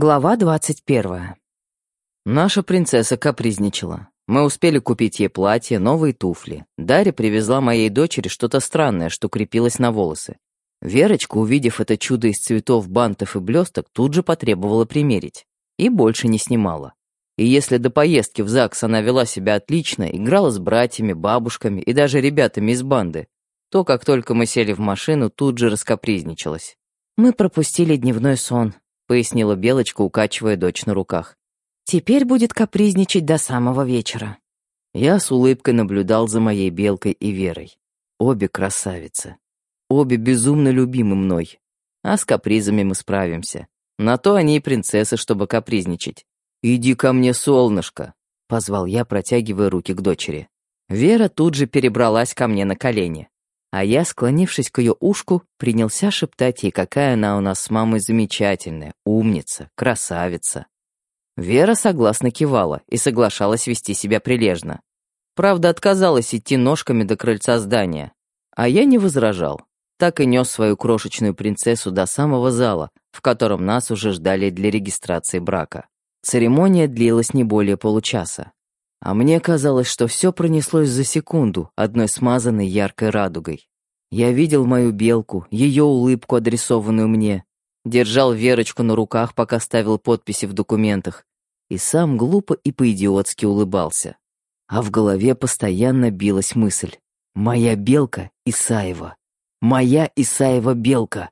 Глава двадцать первая. Наша принцесса капризничала. Мы успели купить ей платье, новые туфли. Дарья привезла моей дочери что-то странное, что крепилось на волосы. Верочка, увидев это чудо из цветов, бантов и блесток, тут же потребовала примерить. И больше не снимала. И если до поездки в ЗАГС она вела себя отлично, играла с братьями, бабушками и даже ребятами из банды, то, как только мы сели в машину, тут же раскапризничалась. Мы пропустили дневной сон, пояснила Белочка, укачивая дочь на руках. Теперь будет капризничать до самого вечера. Я с улыбкой наблюдал за моей Белкой и Верой. Обе красавицы. Обе безумно любимы мной. А с капризами мы справимся. На то они и принцессы, чтобы капризничать. «Иди ко мне, солнышко!» — позвал я, протягивая руки к дочери. Вера тут же перебралась ко мне на колени. А я, склонившись к ее ушку, принялся шептать ей, какая она у нас с мамой замечательная, умница, красавица. Вера согласно кивала и соглашалась вести себя прилежно. Правда, отказалась идти ножками до крыльца здания. А я не возражал. Так и нес свою крошечную принцессу до самого зала, в котором нас уже ждали для регистрации брака. Церемония длилась не более получаса. А мне казалось, что все пронеслось за секунду одной смазанной яркой радугой. Я видел мою белку, ее улыбку, адресованную мне, держал Верочку на руках, пока ставил подписи в документах, и сам глупо и по-идиотски улыбался. А в голове постоянно билась мысль «Моя белка Исаева! Моя Исаева белка!»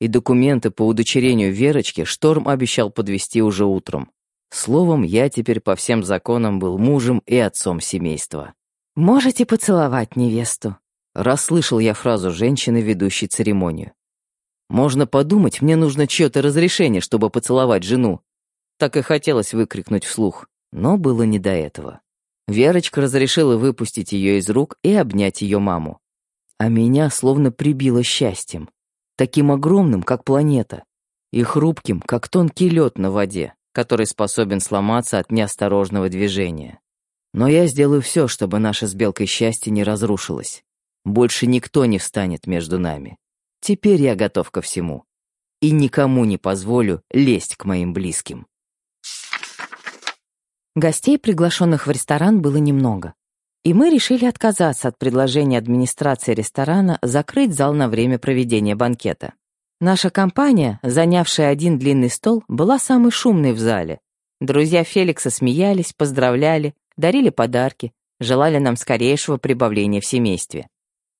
И документы по удочерению Верочки Шторм обещал подвести уже утром. Словом, я теперь по всем законам был мужем и отцом семейства. «Можете поцеловать невесту», — расслышал я фразу женщины, ведущей церемонию. «Можно подумать, мне нужно чье-то разрешение, чтобы поцеловать жену». Так и хотелось выкрикнуть вслух, но было не до этого. Верочка разрешила выпустить ее из рук и обнять ее маму. А меня словно прибило счастьем. Таким огромным, как планета, и хрупким, как тонкий лед на воде который способен сломаться от неосторожного движения. Но я сделаю все, чтобы наше с Белкой счастье не разрушилось. Больше никто не встанет между нами. Теперь я готов ко всему. И никому не позволю лезть к моим близким. Гостей, приглашенных в ресторан, было немного. И мы решили отказаться от предложения администрации ресторана закрыть зал на время проведения банкета. Наша компания, занявшая один длинный стол, была самой шумной в зале. Друзья Феликса смеялись, поздравляли, дарили подарки, желали нам скорейшего прибавления в семействе.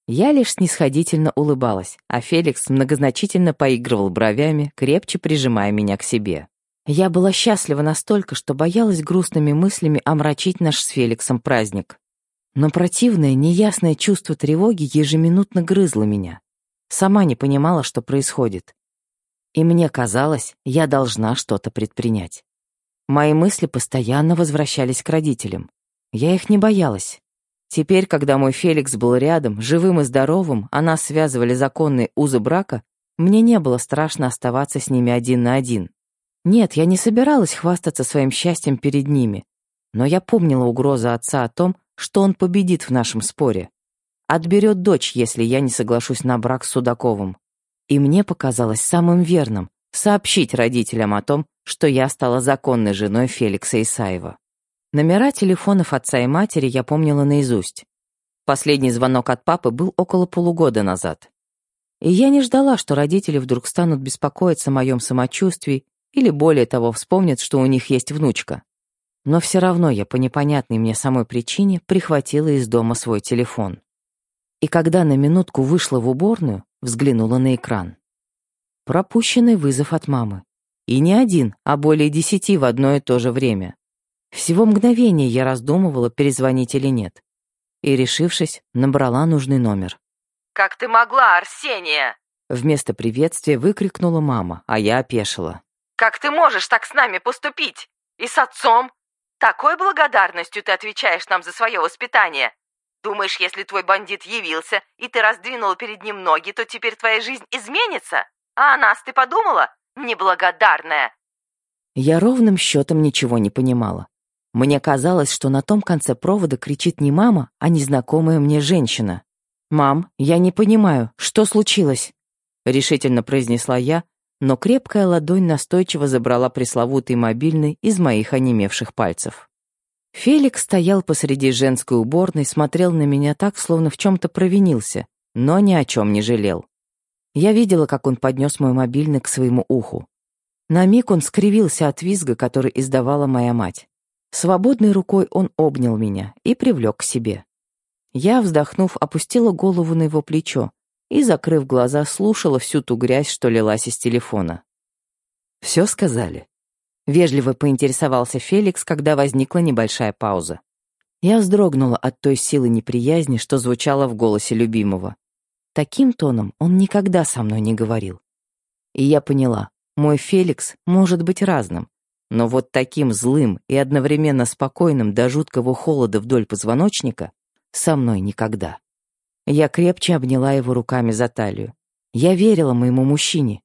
Я лишь снисходительно улыбалась, а Феликс многозначительно поигрывал бровями, крепче прижимая меня к себе. Я была счастлива настолько, что боялась грустными мыслями омрачить наш с Феликсом праздник. Но противное, неясное чувство тревоги ежеминутно грызло меня. Сама не понимала, что происходит. И мне казалось, я должна что-то предпринять. Мои мысли постоянно возвращались к родителям. Я их не боялась. Теперь, когда мой Феликс был рядом, живым и здоровым, а нас связывали законные узы брака, мне не было страшно оставаться с ними один на один. Нет, я не собиралась хвастаться своим счастьем перед ними, но я помнила угрозу отца о том, что он победит в нашем споре. Отберет дочь, если я не соглашусь на брак с Судаковым. И мне показалось самым верным сообщить родителям о том, что я стала законной женой Феликса Исаева. Номера телефонов отца и матери я помнила наизусть. Последний звонок от папы был около полугода назад. И я не ждала, что родители вдруг станут беспокоиться о моем самочувствии или, более того, вспомнят, что у них есть внучка. Но все равно я по непонятной мне самой причине прихватила из дома свой телефон и когда на минутку вышла в уборную, взглянула на экран. Пропущенный вызов от мамы. И не один, а более десяти в одно и то же время. Всего мгновение я раздумывала, перезвонить или нет. И, решившись, набрала нужный номер. «Как ты могла, Арсения?» Вместо приветствия выкрикнула мама, а я опешила. «Как ты можешь так с нами поступить? И с отцом? Такой благодарностью ты отвечаешь нам за свое воспитание. Думаешь, если твой бандит явился, и ты раздвинула перед ним ноги, то теперь твоя жизнь изменится? А о нас ты подумала? Неблагодарная!» Я ровным счетом ничего не понимала. Мне казалось, что на том конце провода кричит не мама, а незнакомая мне женщина. «Мам, я не понимаю, что случилось?» Решительно произнесла я, но крепкая ладонь настойчиво забрала пресловутый мобильный из моих онемевших пальцев. Феликс стоял посреди женской уборной, смотрел на меня так, словно в чем-то провинился, но ни о чем не жалел. Я видела, как он поднес мой мобильный к своему уху. На миг он скривился от визга, который издавала моя мать. Свободной рукой он обнял меня и привлек к себе. Я, вздохнув, опустила голову на его плечо и, закрыв глаза, слушала всю ту грязь, что лилась из телефона. «Все сказали?» Вежливо поинтересовался Феликс, когда возникла небольшая пауза. Я вздрогнула от той силы неприязни, что звучало в голосе любимого. Таким тоном он никогда со мной не говорил. И я поняла, мой Феликс может быть разным, но вот таким злым и одновременно спокойным до жуткого холода вдоль позвоночника со мной никогда. Я крепче обняла его руками за талию. Я верила моему мужчине,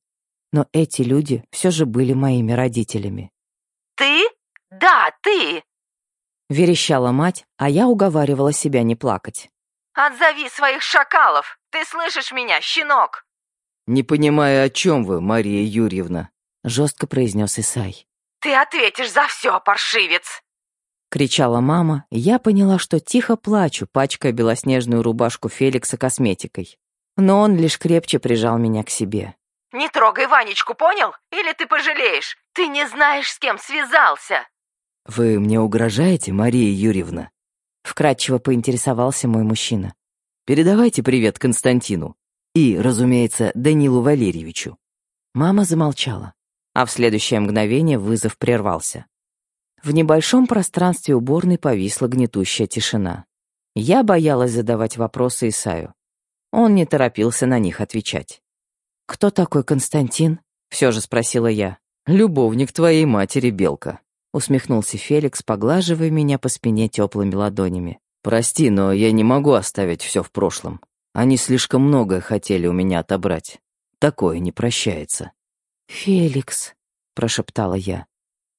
но эти люди все же были моими родителями. «Ты? Да, ты!» Верещала мать, а я уговаривала себя не плакать. «Отзови своих шакалов! Ты слышишь меня, щенок?» «Не понимаю, о чем вы, Мария Юрьевна», — жестко произнес Исай. «Ты ответишь за все, паршивец!» Кричала мама, и я поняла, что тихо плачу, пачкая белоснежную рубашку Феликса косметикой. Но он лишь крепче прижал меня к себе. «Не трогай Ванечку, понял? Или ты пожалеешь? Ты не знаешь, с кем связался!» «Вы мне угрожаете, Мария Юрьевна?» Вкратчиво поинтересовался мой мужчина. «Передавайте привет Константину. И, разумеется, Данилу Валерьевичу». Мама замолчала, а в следующее мгновение вызов прервался. В небольшом пространстве уборной повисла гнетущая тишина. Я боялась задавать вопросы Исаю. Он не торопился на них отвечать. «Кто такой Константин?» — все же спросила я. «Любовник твоей матери, Белка», — усмехнулся Феликс, поглаживая меня по спине теплыми ладонями. «Прости, но я не могу оставить все в прошлом. Они слишком многое хотели у меня отобрать. Такое не прощается». «Феликс», — прошептала я.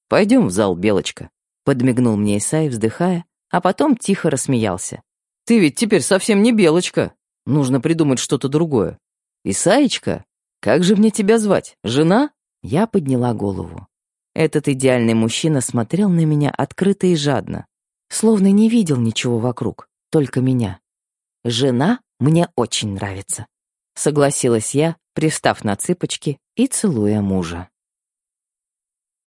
«Пойдем в зал, Белочка», — подмигнул мне Исай, вздыхая, а потом тихо рассмеялся. «Ты ведь теперь совсем не Белочка. Нужно придумать что-то другое. Исаечка?» «Как же мне тебя звать? Жена?» Я подняла голову. Этот идеальный мужчина смотрел на меня открыто и жадно, словно не видел ничего вокруг, только меня. «Жена мне очень нравится», — согласилась я, пристав на цыпочки и целуя мужа.